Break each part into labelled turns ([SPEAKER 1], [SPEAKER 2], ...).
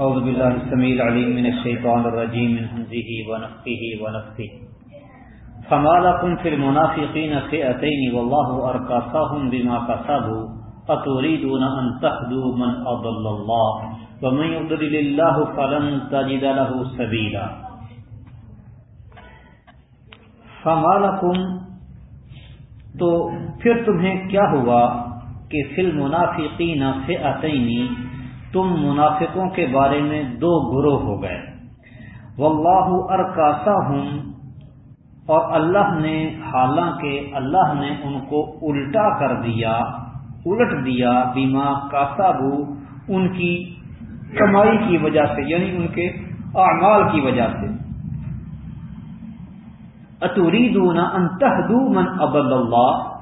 [SPEAKER 1] أعوذ بالله السميع العليم من الشيطان الرجيم من همزه ونفخه ونفثه فما لكم في المنافقين فئتين والله أركاسهم بما كسبوا أتريدون أن تهدوا من أضل الله ومن يضلل الله فلن تجد له سبيلا. فما لكم تو پھر تمہیں کیا ہوا؟ کہ فی المنافقین فئتین، تم منافقوں کے بارے میں دو گروہ ہو گئے۔ واللہ ارکاسہم، اور اللہ نے، حالانکہ اللہ نے ان کو الٹا کر دیا، الٹ دیا بیما کاسابو، ان کی کمائی کی وجہ سے یعنی ان کے اعمال کی وجہ سے۔ اتوریدون ان تهدوا من اضل اللہ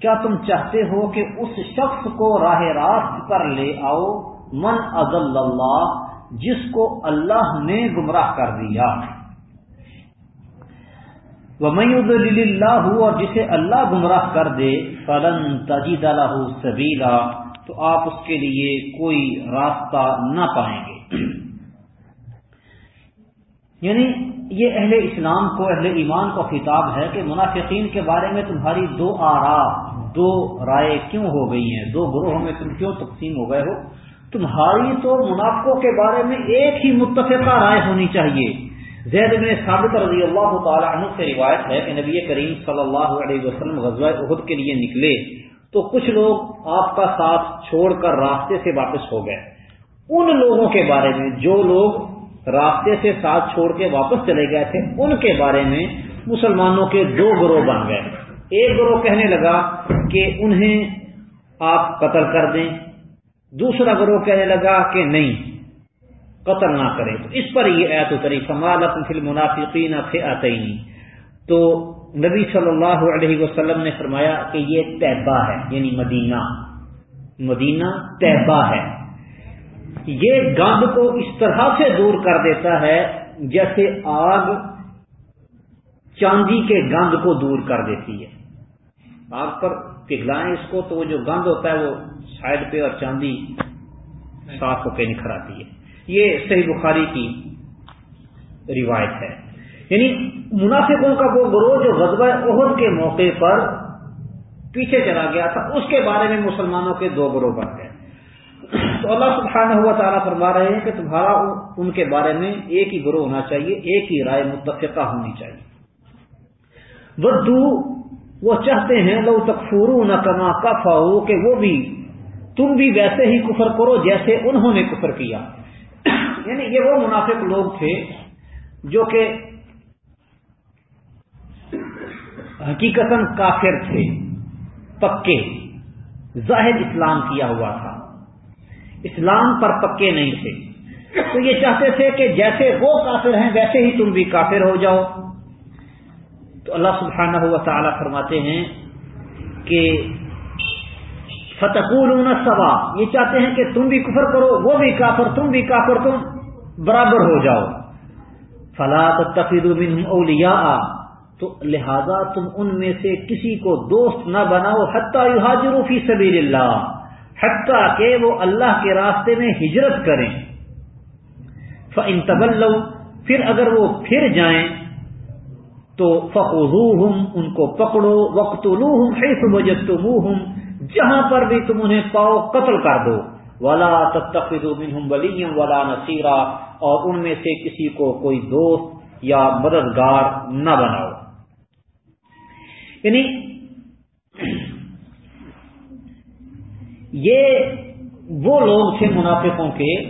[SPEAKER 1] کیا تم چاہتے ہو کہ اس شخص کو راہ راست پر لے آؤ؟ من اضل اللہ، جس کو اللہ نے گمراہ کر دیا۔ اللہ اور جسے اللہ گمراہ کر دے، فلن تجید له سبیلا تو آپ اس کے لیے کوئی راستہ نہ پائیں گے۔ یعنی یہ اہل اسلام کو، اہل ایمان کا خطاب ہے کہ منافقین کے بارے میں تمہاری دو آرا دو رائے کیوں ہو گئی ہیں؟ دو گروہوں میں تم کیوں تقسیم ہو گئے ہو؟ تمہاری تو منافقوں کے بارے میں ایک ہی متفقہ رائے ہونی چاہیے۔ زید بن ثابت رضی اللہ تعالی عنہ سے روایت ہے کہ نبی کریم صلی اللہ علیہ وسلم غزوہ احد کے لیے نکلے تو کچھ لوگ آپ کا ساتھ چھوڑ کر راستے سے واپس ہو گئے۔ ان لوگوں کے بارے میں جو لوگ راستے سے ساتھ چھوڑ کے واپس چلے گئے تھے، ان کے بارے میں مسلمانوں کے دو گروہ بن گئے۔ ایک گروہ کہنے لگا کہ انہیں آپ قتل کر دیں۔ دوسرا گروہ کہنے لگا کہ نہیں، قتل نہ کرے تو اس پر یہ ایت اتری فمالت فل منافقین فئتین تو نبی صلی اللہ علیہ وسلم نے فرمایا کہ یہ تہبہ ہے یعنی مدینہ۔ مدینہ تہبہ ہے۔ یہ گند کو اس طرح سے دور کر دیتا ہے جیسے آگ چاندی کے گند کو دور کر دیتی ہے۔ آگ پر پگھلائیں اس کو تو وہ جو گند ہوتا ہے وہ سائڈ پہ اور چاندی صاف ہو کے نکھر آتی ہے۔ یہ صحیح بخاری کی روایت ہے۔ یعنی منافقوں کا وہ گروہ جو غزبہ عہد کے موقع پر پیچھے چلا گیا تھا، اس کے بارے میں مسلمانوں کے دو گروہ بن گئے۔ تو اللہ سبحانہ ہوا تعالیٰ فرما رہے ہیں کہ تمہارا ان کے بارے میں ایک ہی گروہ ہونا چاہیے، ایک ہی رائے متفقہ ہونی چاہیے۔ ودو وہ چاہتے ہیں لو تکفورو نہ کما کفا کہ وہ بھی، تم بھی ویسے ہی کفر کرو جیسے انہوں نے کفر کیا۔ یعنی یہ وہ منافق لوگ تھے جو کہ حقیقت کافر تھے۔ پکے۔ ظاہر اسلام کیا ہوا تھا۔ اسلام پر پکے نہیں تھے۔ تو یہ چاہتے تھے کہ جیسے وہ کافر ہیں، ویسے ہی تم بھی کافر ہو جاؤ۔ تو اللہ سبحانہ ہوا تعالیٰ فرماتے ہیں کہ فتقول سوا یہ چاہتے ہیں کہ تم بھی کفر کرو، وہ بھی کافر، تم بھی کافر، تم برابر ہو جاؤ۔ فلا تفید اولیاء تو لہذا تم ان میں سے کسی کو دوست نہ بناؤ، حتیٰ یحاجروا فی سبیل اللہ، حتیٰ کہ وہ اللہ کے راستے میں ہجرت کریں۔ فَإِن تَبَلَّوْا، پھر اگر وہ پھر جائیں تو فخذوہم، ان کو پکڑو، وقتلوہم حیث وجدتموہم، جہاں پر بھی تم انہیں پاؤ قتل کر دو۔ ولا تتخذوا منہم ولیا ولا نصیرا اور ان میں سے کسی کو کوئی دوست یا مددگار نہ بناؤ۔ یعنی یہ وہ لوگ تھے منافقوں کے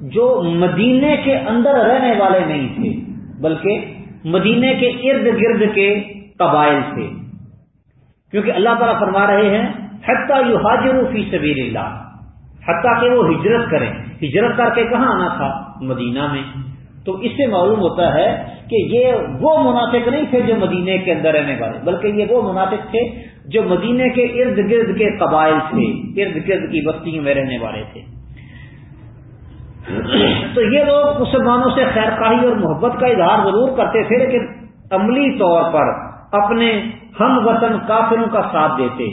[SPEAKER 1] جو مدینے کے اندر رہنے والے نہیں تھے، بلکہ مدینے کے ارد گرد کے قبائل تھے۔ کیونکہ اللہ تعالیٰ فرما رہے ہیں، حتیٰ یو حاجر فی سبیل اللہ حتیٰ کہ وہ ہجرت کریں۔ ہجرت کر کے کہاں آنا تھا؟ مدینہ میں۔ تو اس سے معلوم ہوتا ہے کہ یہ وہ منافق نہیں تھے جو مدینے کے اندر رہنے والے، بلکہ یہ وہ منافق تھے جو مدینے کے ارد گرد کے قبائل تھے، ارد گرد کی بستیوں میں رہنے والے تھے۔ تو یہ لوگ مسلمانوں سے خیر خواہی اور محبت کا اظہار ضرور کرتے تھے، لیکن عملی طور پر اپنے ہم وطن کافروں کا ساتھ دیتے،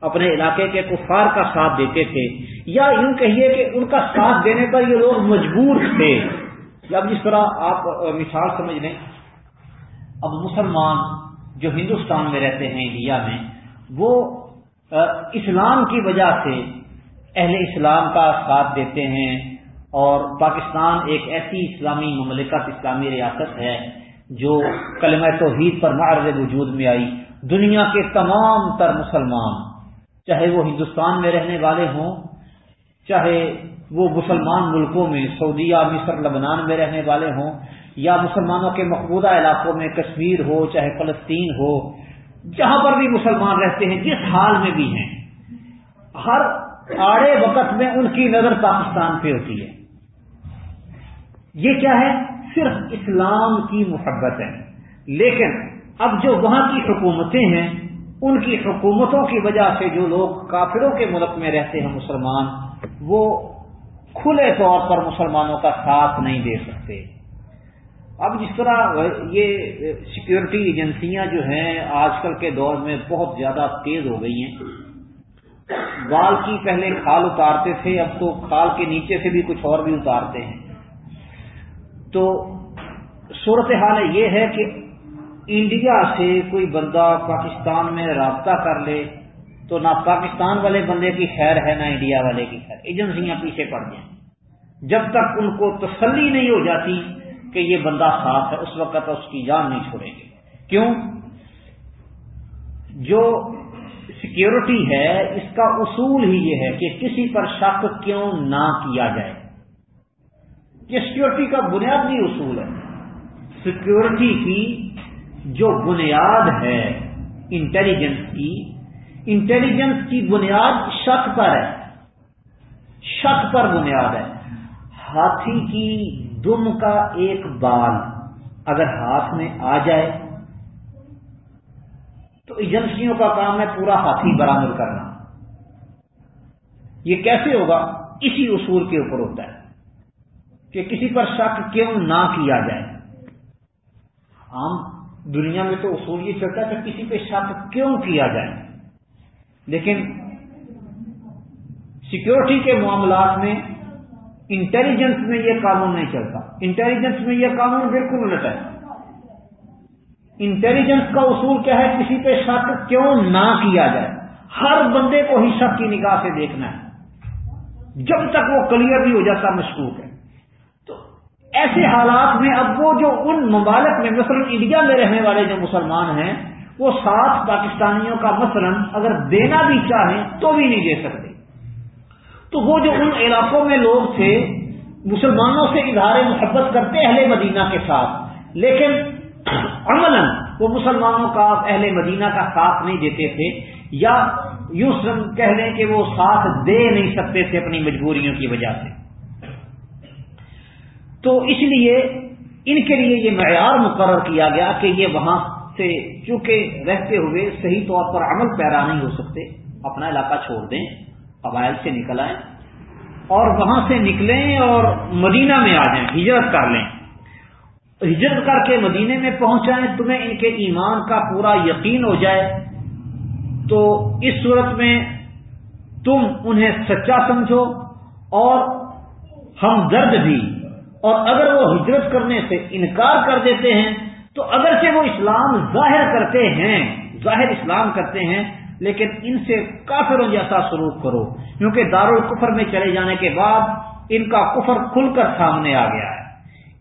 [SPEAKER 1] اپنے علاقے کے کفار کا ساتھ دیتے تھے۔ یا یوں کہیے کہ ان کا ساتھ دینے پر یہ لوگ مجبور تھے۔ اب جس طرح آپ مثال سمجھ لیں، اب مسلمان جو ہندوستان میں رہتے ہیں، انڈیا میں، وہ اسلام کی وجہ سے اہل اسلام کا ساتھ دیتے ہیں اور پاکستان ایک ایسی اسلامی مملکت، اسلامی ریاست ہے جو کلمہ توحید پر معرض وجود میں آئی۔ دنیا کے تمام تر مسلمان، چاہے وہ ہندوستان میں رہنے والے ہوں، چاہے وہ مسلمان ملکوں میں سعودیہ مصر، لبنان میں رہنے والے ہوں، یا مسلمانوں کے مقبوضہ علاقوں میں کشمیر ہو، چاہے فلسطین ہو، جہاں پر بھی مسلمان رہتے ہیں، جس حال میں بھی ہیں، ہر آڑے وقت میں ان کی نظر پاکستان پہ ہوتی ہے۔ یہ کیا ہے؟ صرف اسلام کی محبت ہے۔ لیکن اب جو وہاں کی حکومتیں ہیں، ان کی حکومتوں کی وجہ سے جو لوگ کافروں کے ملک میں رہتے ہیں مسلمان، وہ کھلے طور پر مسلمانوں کا ساتھ نہیں دے سکتے۔ اب جس طرح یہ سیکورٹی ایجنسیاں جو ہیں، آج کل کے دور میں بہت زیادہ تیز ہو گئی ہیں۔ بال کی پہلے کھال اتارتے تھے، اب تو کھال کے نیچے سے بھی کچھ اور بھی اتارتے ہیں۔ تو صورت حال یہ ہے کہ انڈیا سے کوئی بندہ پاکستان میں رابطہ کر لے تو نہ پاکستان والے بندے کی خیر ہے، نہ انڈیا والے کی خیر۔ ایجنسیاں پیچھے پڑ جائیں جب تک ان کو تسلی نہیں ہو جاتی کہ یہ بندہ صاف ہے، اس وقت اس کی جان نہیں چھوڑیں گے۔ کیوں؟ جو سیکیورٹی ہے، اس کا اصول ہی یہ ہے کہ کسی پر شک کیوں نہ کیا جائے۔ یہ سیکورٹی کا بنیادی اصول ہے۔ سیکورٹی کی جو بنیاد ہے انٹیلیجنس کی انٹیلیجنس کی بنیاد شک پر ہے۔ شک پر بنیاد ہے۔ ہاتھی کی دم کا ایک بال اگر ہاتھ میں آ جائے تو ایجنسیوں کا کام ہے پورا ہاتھی برامد کرنا۔ یہ کیسے ہوگا؟ اسی اصول کے اوپر ہوتا ہے کہ کسی پر شک کیوں نہ کیا جائے۔ عام دنیا میں تو اصول یہ چلتا ہے کہ کسی پہ شک کیوں کیا جائے۔ لیکن سیکورٹی کے معاملات میں انٹیلیجنس میں یہ قانون نہیں چلتا۔ انٹیلیجنس میں یہ قانون بالکل الٹ ہے۔ انٹیلیجنس کا اصول کیا ہے کسی پہ شک کیوں نہ کیا جائے؟ ہر بندے کو ہی شک کی نگاہ سے دیکھنا ہے۔ جب تک وہ کلیئر بھی ہو جاتا، مشکوک ہے۔ تو ایسے حالات میں اب وہ جو ان ممالک میں، مثلا انڈیا میں رہنے والے جو مسلمان ہیں، وہ ساتھ پاکستانیوں کا مثلا اگر دینا بھی چاہیں تو بھی نہیں دے سکتے۔ تو وہ جو ان علاقوں میں لوگ تھے، مسلمانوں سے اظہار محبت کرتے اہل مدینہ کے ساتھ، لیکن عمل وہ مسلمانوں کا اہل مدینہ کا ساتھ نہیں دیتے تھے یا یوں کہہ لیں کہ وہ ساتھ دے نہیں سکتے تھے اپنی مجبوریوں کی وجہ سے۔ تو اس لیے ان کے لیے یہ معیار مقرر کیا گیا کہ یہ وہاں سے چونکہ رہتے ہوئے صحیح طور پر عمل پیرا نہیں ہو سکتے، اپنا علاقہ چھوڑ دیں، قبائل سے نکل آئیں اور وہاں سے نکلیں اور مدینہ میں آ جائیں، ہجرت کر لیں۔ ہجرت کر کے مدینے میں پہنچائیں، تمہیں ان کے ایمان کا پورا یقین ہو جائے۔ تو اس صورت میں تم انہیں سچا سمجھو اور ہم درد بھی۔ اور اگر وہ ہجرت کرنے سے انکار کر دیتے ہیں، تو اگر سے وہ اسلام ظاہر کرتے ہیں، ظاہر اسلام کرتے ہیں، لیکن ان سے کافروں جیسا سلوک کرو۔ کیونکہ دار القفر میں چلے جانے کے بعد ان کا کفر کھل کر سامنے آ گیا۔ ہے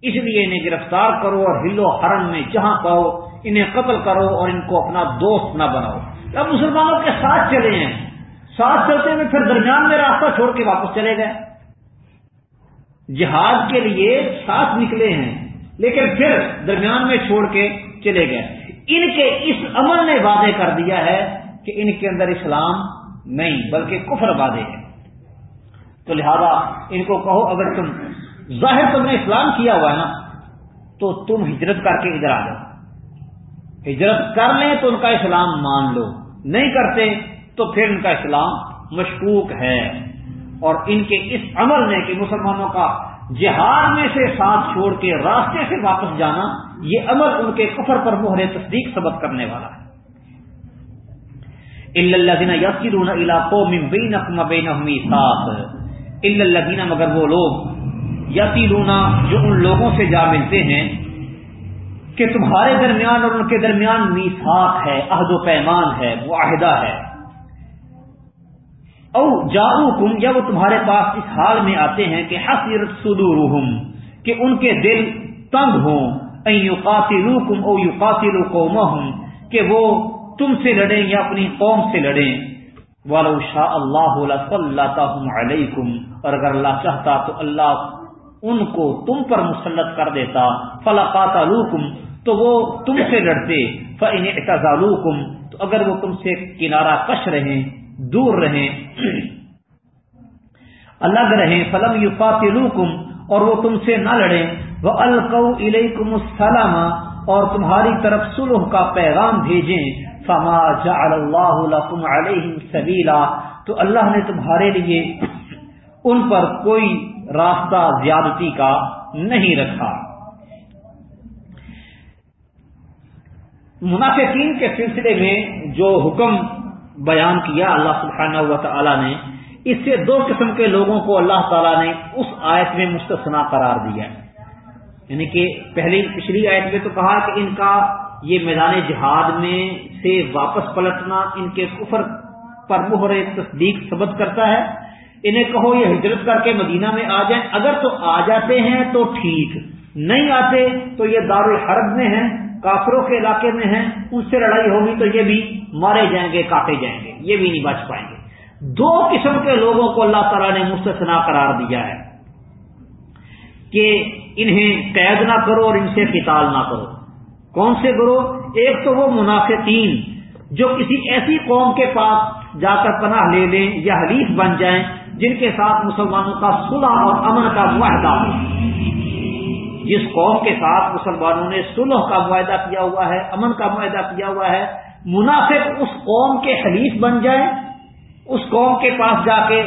[SPEAKER 1] اس لیے انہیں گرفتار کرو اور ہلو حرم میں جہاں پاؤ، انہیں قتل کرو اور ان کو اپنا دوست نہ بناؤ۔ اب مسلمانوں کے ساتھ چلے ہیں۔ ساتھ چلتے ہوئے پھر درمیان میں راستہ چھوڑ کے واپس چلے گئے۔ جہاد کے لیے ساتھ نکلے ہیں، لیکن پھر درمیان میں چھوڑ کے چلے گئے۔ ان کے اس عمل نے وعدے کر دیا ہے کہ ان کے اندر اسلام نہیں، بلکہ کفر وعدے ہیں تو لہذا ان کو کہو، اگر تم ظاہر تم نے اسلام کیا ہوا ہے نا، تو تم ہجرت کر کے ادھر آ جاؤ۔ ہجرت کر لیں تو ان کا اسلام مان لو، نہیں کرتے تو پھر ان کا اسلام مشکوک ہے۔ اور ان کے اس عمل نے کہ مسلمانوں کا جہاد میں سے ساتھ چھوڑ کے راستے سے واپس جانا، یہ عمل ان کے کفر پر مہر تصدیق سبق کرنے والا ہے۔ الدین علاقوں میں مگر وہ لوگ یسیرونا جو ان لوگوں سے جا ملتے ہیں کہ تمہارے درمیان اور ان کے درمیان میساک ہے، عہد و پیمان ہے، معاہدہ ہے۔ او جاؤ کم یا وہ تمہارے پاس اس حال میں آتے ہیں کہ حسرت صدورہم، کہ ان کے دل تنگ ہوں۔ یقاتلو کم او یقاتلو قومہم، کہ وہ تم سے لڑیں یا اپنی قوم سے لڑیں۔ والو شاء اللہ صلی علیکم، اور اگر اللہ چاہتا تو اللہ ان کو تم پر مسلط کر دیتا، فلا قاتلوکم، تو وہ تم سے لڑتے فن اعتزالوکم تو اگر وہ تم سے کنارہ کش رہیں، دور رہیں، الگ رہیں، فلم یقاتلوکم اور وہ تم سے نہ لڑیں وہ القو الیکم السلام، اور تمہاری طرف سلح کا پیغام بھیجیں، فما جعل اللہ لکم علیہم سبیلا تو اللہ نے تمہارے لیے ان پر کوئی راستہ زیادتی کا نہیں رکھا۔ منافقین کے سلسلے میں جو حکم بیان کیا اللہ سبحانہ و تعالی نے، اس سے دو قسم کے لوگوں کو اللہ تعالیٰ نے اس آیت میں مستثنا قرار دیا۔ یعنی کہ پہلی، پچھلی آیت میں تو کہا کہ ان کا یہ میدان جہاد میں سے واپس پلٹنا، ان کے کفر پر مہر تصدیق ثبت کرتا ہے۔ انہیں کہو یہ ہجرت کر کے مدینہ میں آ جائیں۔ اگر تو آ جاتے ہیں تو ٹھیک، نہیں آتے تو یہ دار الحرب میں ہیں، کافروں کے علاقے میں ہیں، ان سے لڑائی ہوگی تو یہ بھی مارے جائیں گے، کاٹے جائیں گے، یہ بھی نہیں بچ پائیں گے۔ دو قسم کے لوگوں کو اللہ تعالیٰ نے مستثنا قرار دیا ہے کہ انہیں قید نہ کرو اور ان سے قتال نہ کرو۔ کون سے گرو ایک تو وہ منافقین جو کسی ایسی قوم کے پاس جا کر پناہ لے لیں یا حلیف بن جائیں جن کے ساتھ مسلمانوں کا صلح اور امن کا معاہدہ ہو۔ جس قوم کے ساتھ مسلمانوں نے صلح کا معاہدہ کیا ہوا ہے، امن کا معاہدہ کیا ہوا ہے، منافق اس قوم کے حلیف بن جائیں، اس قوم کے پاس جا کے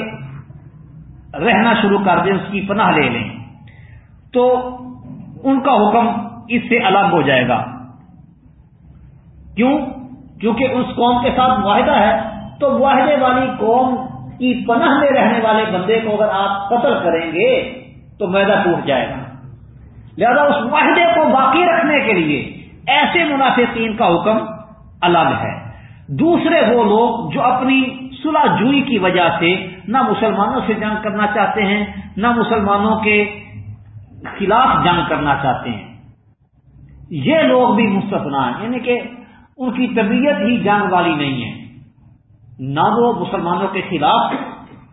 [SPEAKER 1] رہنا شروع کر دیں، اس کی پناہ لے لیں۔ تو ان کا حکم اس سے الگ ہو جائے گا۔ کیوں؟ کیونکہ اس قوم کے ساتھ معاہدہ ہے، تو معاہدے والی قوم کی پناہ میں رہنے والے بندے کو اگر آپ قتل کریں گے، تو میدا ٹوٹ جائے گا۔ لہذا اس معاہدے کو باقی رکھنے کے لیے ایسے منافقین کا حکم الگ ہے۔ دوسرے وہ لوگ جو اپنی صلح جوئی کی وجہ سے نہ مسلمانوں سے جنگ کرنا چاہتے ہیں، نہ مسلمانوں کے خلاف جنگ کرنا چاہتے ہیں۔ یہ لوگ بھی مستفنا ہیں یعنی کہ ان کی طبیعت ہی جنگ والی نہیں ہے۔ نہ وہ مسلمانوں کے خلاف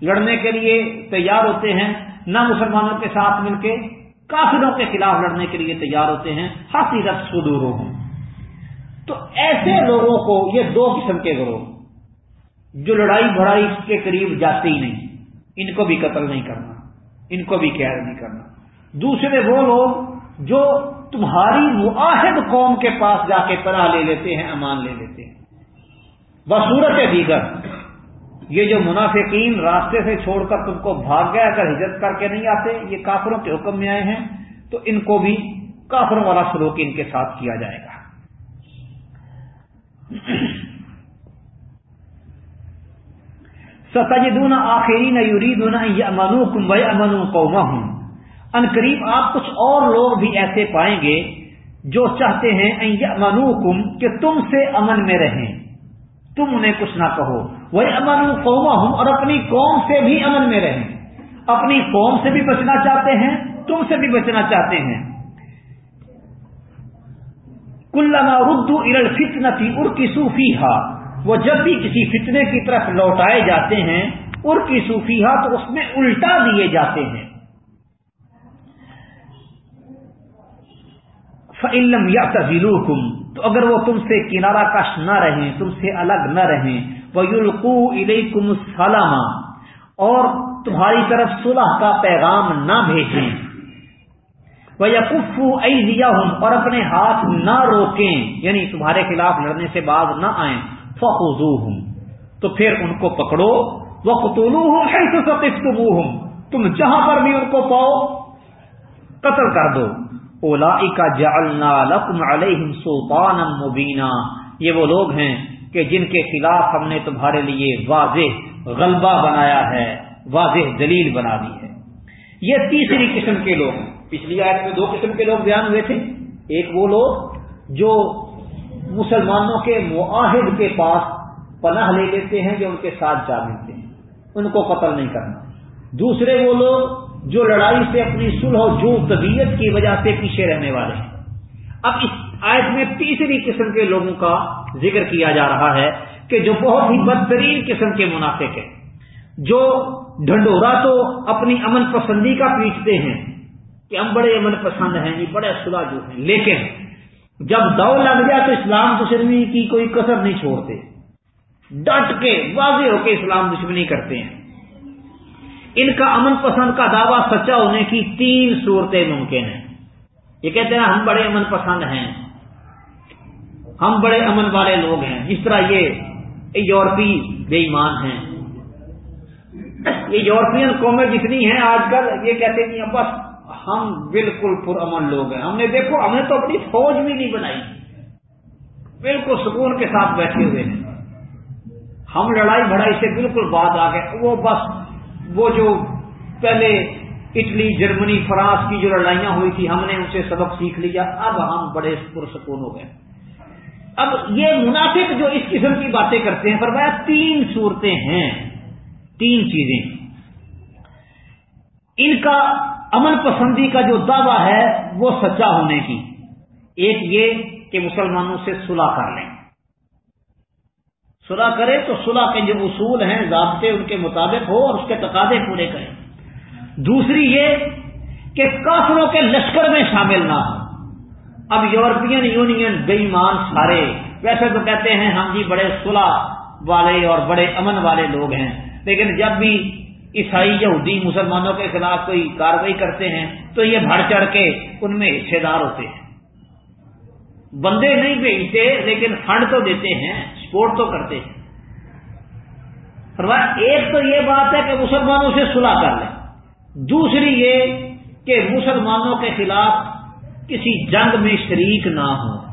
[SPEAKER 1] لڑنے کے لیے تیار ہوتے ہیں، نہ مسلمانوں کے ساتھ مل کے کافروں کے خلاف لڑنے کے لیے تیار ہوتے ہیں۔ ہاتھی رقص سدور ہوں تو ایسے لوگوں کو یہ دو قسم کے گروہ جو لڑائی بڑائی کے قریب جاتے ہی نہیں، ان کو بھی قتل نہیں کرنا، ان کو بھی قید نہیں کرنا۔ دوسرے وہ لوگ جو تمہاری معاہد قوم کے پاس جا کے پناہ لے لیتے ہیں، امان لے لیتے ہیں۔ بصورت دیگر، یہ جو منافقین راستے سے چھوڑ کر تم کو بھاگ گیا اگر ہجرت کر کے نہیں آتے، یہ کافروں کے حکم میں آئے ہیں، تو ان کو بھی کافروں والا سلوک ان کے ساتھ کیا جائے گا۔ ستجدون آخرین یریدون یامنوکم و یامنو قومہم۔ ان قریب آپ کچھ اور لوگ بھی ایسے پائیں گے جو چاہتے ہیں یامنوکم کہ تم سے امن میں رہیں۔ تم انہیں کچھ نہ کہو۔ وہ امن قومہم اور اپنی قوم سے بھی امن میں رہیں۔ اپنی قوم سے بھی بچنا چاہتے ہیں، تم سے بھی بچنا چاہتے ہیں۔ کلما ردو ارل فتنتی ارکی صوفی وہ جب بھی کسی فتنے کی طرف لوٹائے جاتے ہیں ار کی صوفیہ تو اس میں الٹا دیے جاتے ہیں۔ فعلم یا تزیلو تو اگر وہ تم سے کنارہ کش نہ رہیں، تم سے الگ نہ رہیں وہ یلقو اور تمہاری طرف صلح کا پیغام نہ بھیجیں۔ وہ یقفو ایا اور اپنے ہاتھ نہ روکیں یعنی تمہارے خلاف لڑنے سے بعد نہ آئیں۔ فخوزوہم تو پھر ان کو پکڑو۔ وہ قطولو ہوں تم جہاں پر بھی ان کو پاؤ، قتل کر دو۔ اولا کا جالنا لکم علیہم سلطان مبینہ یہ وہ لوگ ہیں کہ جن کے خلاف ہم نے تمہارے لیے واضح غلبہ بنایا ہے، واضح دلیل بنا دی ہے۔ یہ تیسری قسم کے لوگ پچھلی آیت میں دو قسم کے لوگ بیان ہوئے تھے۔ ایک وہ لوگ جو مسلمانوں کے معاہد کے پاس پناہ لے لیتے ہیں، جو ان کے ساتھ جا ملتے ہیں۔ ان کو قتل نہیں کرنا۔ دوسرے وہ لوگ جو لڑائی سے اپنی سلح جو طبیعت کی وجہ سے پیچھے رہنے والے ہیں۔ اب اس آیت میں تیسری قسم کے لوگوں کا ذکر کیا جا رہا ہے کہ جو بہت ہی بدترین قسم کے منافق ہیں، جو ڈھنڈورا تو اپنی امن پسندی کا پیٹتے ہیں کہ ہم بڑے امن پسند ہیں، یہ بڑے سلا جو ہیں۔ لیکن جب دوڑ لگ جائے تو اسلام دشمنی کی کوئی کسر نہیں چھوڑتے۔ ڈٹ کے واضح ہو کے اسلام دشمنی کرتے ہیں۔ ان کا امن پسند کا دعویٰ سچا ہونے کی تین صورتیں ممکن ہیں۔ یہ کہتے ہیں ہم بڑے امن پسند ہیں۔ ہم بڑے امن والے لوگ ہیں۔ جس طرح یہ یورپی بے ایمان ہیں۔ یہ یورپین قومیں جتنی ہیں آج کل، یہ کہتے ہیں بس ہم بالکل پر امن لوگ ہیں۔ ہم نے دیکھو، ہم نے تو اپنی فوج بھی نہیں بنائی۔ بالکل سکون کے ساتھ بیٹھے ہوئے ہیں۔ ہم لڑائی بڑائی سے بالکل بات آ گئے۔ وہ بس وہ جو پہلے اٹلی، جرمنی، فرانس کی جو لڑائیاں ہوئی تھی، ہم نے ان سے سبق سیکھ لیا۔ اب ہم بڑے پرسکون ہو گئے۔ اب یہ منافق جو اس قسم کی باتیں کرتے ہیں، فرمایا تین صورتیں ہیں، تین چیزیں۔ ان کا امن پسندی کا جو دعویٰ ہے، وہ سچا ہونے کی۔ ایک یہ کہ مسلمانوں سے صلح کر لیں۔ صلح کرے تو صلح کے جو اصول ہیں، ضابطے ان کے مطابق ہو اور اس کے تقاضے پورے کریں دوسری یہ کہ کافروں کے لشکر میں شامل نہ ہو۔ اب یورپین یونین بے ایمان سارے، ویسے تو کہتے ہیں ہم جی بڑے صلح والے اور بڑے امن والے لوگ ہیں، لیکن جب بھی عیسائی، یہودی، مسلمانوں کے خلاف کوئی کاروائی کرتے ہیں، تو یہ بڑھ چڑھ کے ان میں حصے دار ہوتے ہیں۔ بندے نہیں بھیجتے لیکن فنڈ تو دیتے ہیں سپورٹ تو کرتے ہیں۔ ایک تو یہ بات ہے کہ مسلمانوں سے صلح کر لیں۔ دوسری یہ کہ مسلمانوں کے خلاف کسی جنگ میں شریک نہ ہو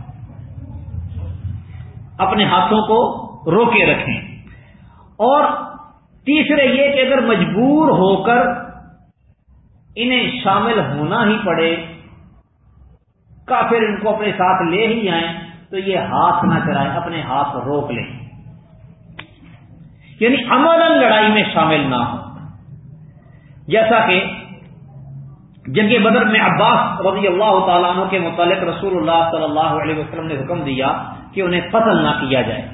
[SPEAKER 1] اپنے ہاتھوں کو روکے رکھیں۔ اور تیسرے یہ کہ اگر مجبور ہو کر انہیں شامل ہونا ہی پڑے، کافر ان کو اپنے ساتھ لے ہی آئیں۔ تو یہ ہاتھ نہ چلائیں، اپنے ہاتھ روک لیں۔ یعنی عمل لڑائی میں شامل نہ ہو جیسا کہ جنگ بدر میں عباس رضی اللہ تعالیٰ عنہ کے متعلق رسول اللہ صلی اللہ علیہ وسلم نے حکم دیا کہ انہیں قتل نہ کیا جائے۔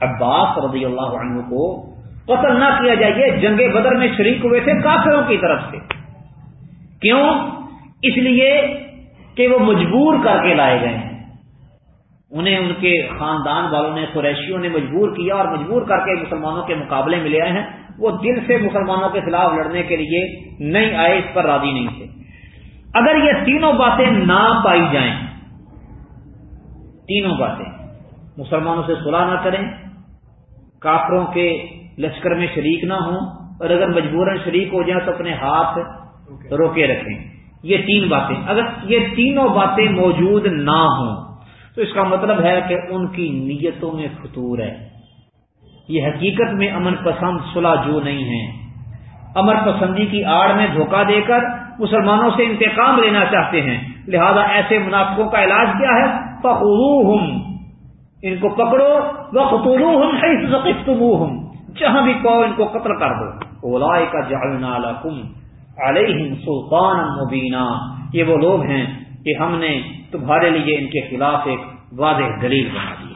[SPEAKER 1] عباس رضی اللہ عنہ کو قتل نہ کیا جائے، یہ جنگ بدر میں شریک ہوئے تھے کافروں کی طرف سے۔ کیوں؟ اس لیے کہ وہ مجبور کر کے لائے گئے۔ ہیں انہیں ان کے خاندان والوں نے، قریشیوں نے مجبور کیا اور مجبور کر کے مسلمانوں کے مقابلے میں لے آئے ہیں۔ وہ دل سے مسلمانوں کے خلاف لڑنے کے لیے نہیں آئے، اس پر راضی نہیں تھے۔ اگر یہ تینوں باتیں نہ پائی جائیں، تینوں باتیں، مسلمانوں سے صلاح نہ کریں، کافروں کے لشکر میں شریک نہ ہوں، اور اگر مجبوراً شریک ہو جائیں تو اپنے ہاتھ روکے رکھیں۔ یہ تین باتیں۔ اگر یہ تینوں باتیں موجود نہ ہوں تو اس کا مطلب ہے کہ ان کی نیتوں میں فطور ہے۔ یہ حقیقت میں امن پسند صلاح جو نہیں ہے امن پسندی کی آڑ میں دھوکہ دے کر مسلمانوں سے انتقام لینا چاہتے ہیں۔ لہذا ایسے منافقوں کا علاج کیا ہے؟ فخروہم ان کو پکڑو۔ وقتلوہم حیث ثقفتموہم جہاں بھی پاؤ ان کو قتل کر دو۔ اولئک جعلنا لکم علیہم سلطانا مبینا۔ یہ وہ لوگ ہیں کہ ہم نے تمہارے لیے ان کے خلاف ایک واضح دلیل بنا دی